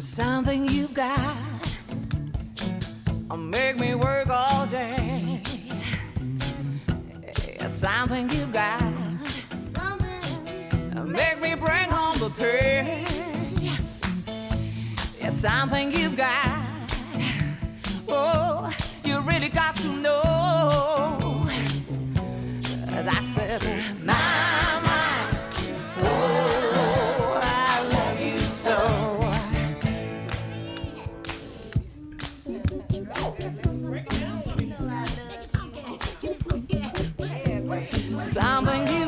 Something you got make me work all day. Something you've got make me bring home the pay. Something you've got, oh, you really got to know. As I said, my, my, oh, I love you so. Something you